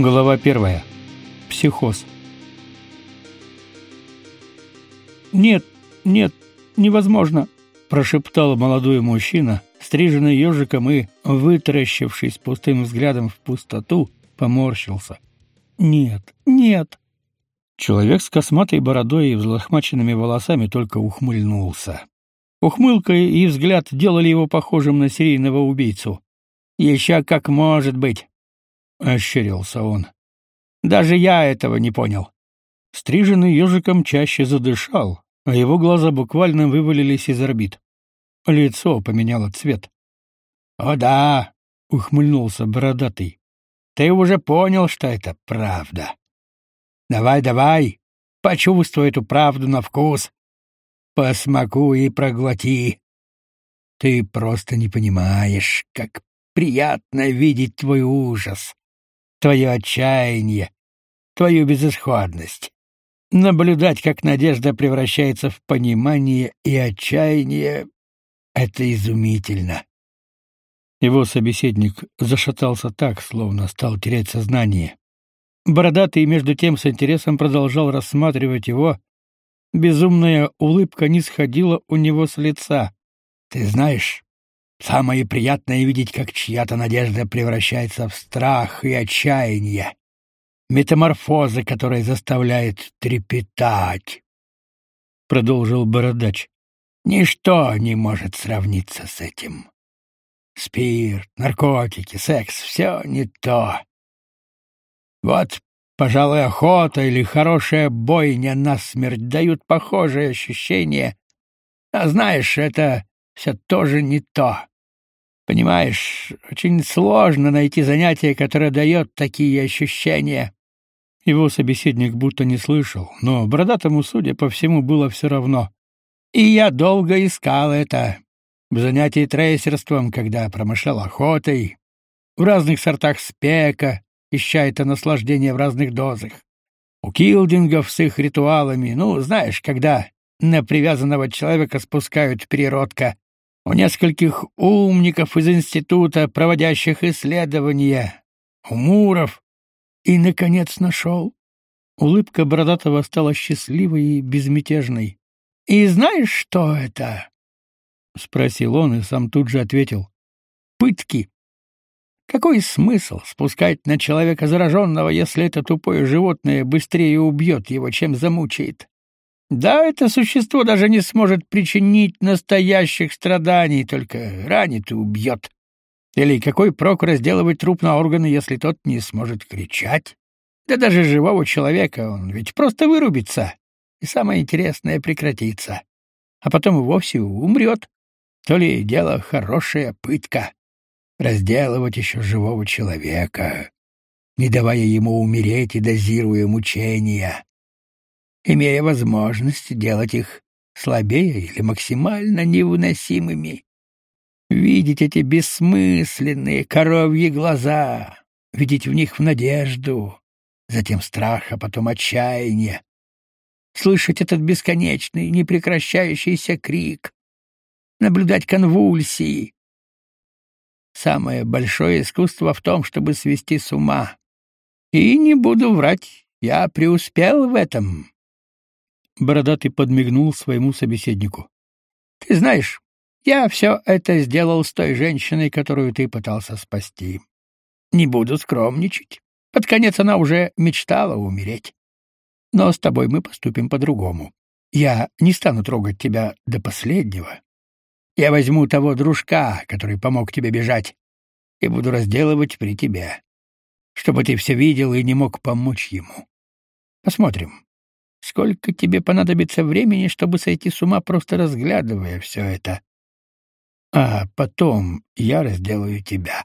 Глава первая. Психоз. Нет, нет, невозможно, прошептал молодой мужчина, стриженный ежиком и, вытаращившись пустым взглядом в пустоту, поморщился. Нет, нет. Человек с косматой бородой и взлохмаченными волосами только ухмыльнулся. Ухмылка и взгляд делали его похожим на серийного убийцу. «Еще как может быть!» — ощерился он. «Даже я этого не понял». Стриженный ежиком чаще задышал, а его глаза буквально вывалились из орбит. Лицо поменяло цвет. «О да!» — ухмыльнулся бородатый. «Ты уже понял, что это правда. Давай, давай, почувствуй эту правду на вкус. Посмакуй и проглоти. Ты просто не понимаешь, как приятно видеть твой ужас, твое отчаяние, твою безысходность. Наблюдать, как надежда превращается в понимание и отчаяние — это изумительно. Его собеседник зашатался так, словно стал терять сознание. Бородатый между тем с интересом продолжал рассматривать его. Безумная улыбка не сходила у него с лица. «Ты знаешь, самое приятное видеть, как чья-то надежда превращается в страх и отчаяние метаморфоза, которая заставляет трепетать. Продолжил бородач. Ничто не может сравниться с этим. Спирт, наркотики, секс — все не то. Вот, пожалуй, охота или хорошая бойня на смерть дают похожие ощущения. А знаешь, это все тоже не то. Понимаешь, очень сложно найти занятие, которое дает такие ощущения. Его собеседник будто не слышал, но бородатому, судя по всему, было все равно. И я долго искал это. В занятии трейсерством, когда промышлял охотой, в разных сортах спека, ища это наслаждение в разных дозах. У килдингов с их ритуалами, ну, знаешь, когда на привязанного человека спускают переродка. У нескольких умников из института, проводящих исследования. У муров, и, наконец, нашел. Улыбка Бородатого стала счастливой и безмятежной. «И знаешь, что это?» — спросил он и сам тут же ответил. «Пытки. Какой смысл спускать на человека зараженного, если это тупое животное быстрее убьет его, чем замучает? Да, это существо даже не сможет причинить настоящих страданий, только ранит и убьет. Или какой прок разделывать труп на органы, если тот не сможет кричать? Да даже живого человека он ведь просто вырубится, и самое интересное прекратится. А потом и вовсе умрет. То ли дело хорошая пытка. Разделывать еще живого человека, не давая ему умереть и дозируя мучения, имея возможность делать их слабее или максимально невыносимыми видеть эти бессмысленные коровьи глаза, видеть в них надежду, затем страх, а потом отчаяние, слышать этот бесконечный, непрекращающийся крик, наблюдать конвульсии. Самое большое искусство в том, чтобы свести с ума. И не буду врать, я преуспел в этом. Бородатый подмигнул своему собеседнику. Ты знаешь, я все это сделал с той женщиной, которую ты пытался спасти. Не буду скромничать. Под конец она уже мечтала умереть. Но с тобой мы поступим по-другому. Я не стану трогать тебя до последнего. Я возьму того дружка, который помог тебе бежать, и буду разделывать при тебе, чтобы ты все видел и не мог помочь ему. Посмотрим, сколько тебе понадобится времени, чтобы сойти с ума, просто разглядывая все это. А потом я разделаю тебя.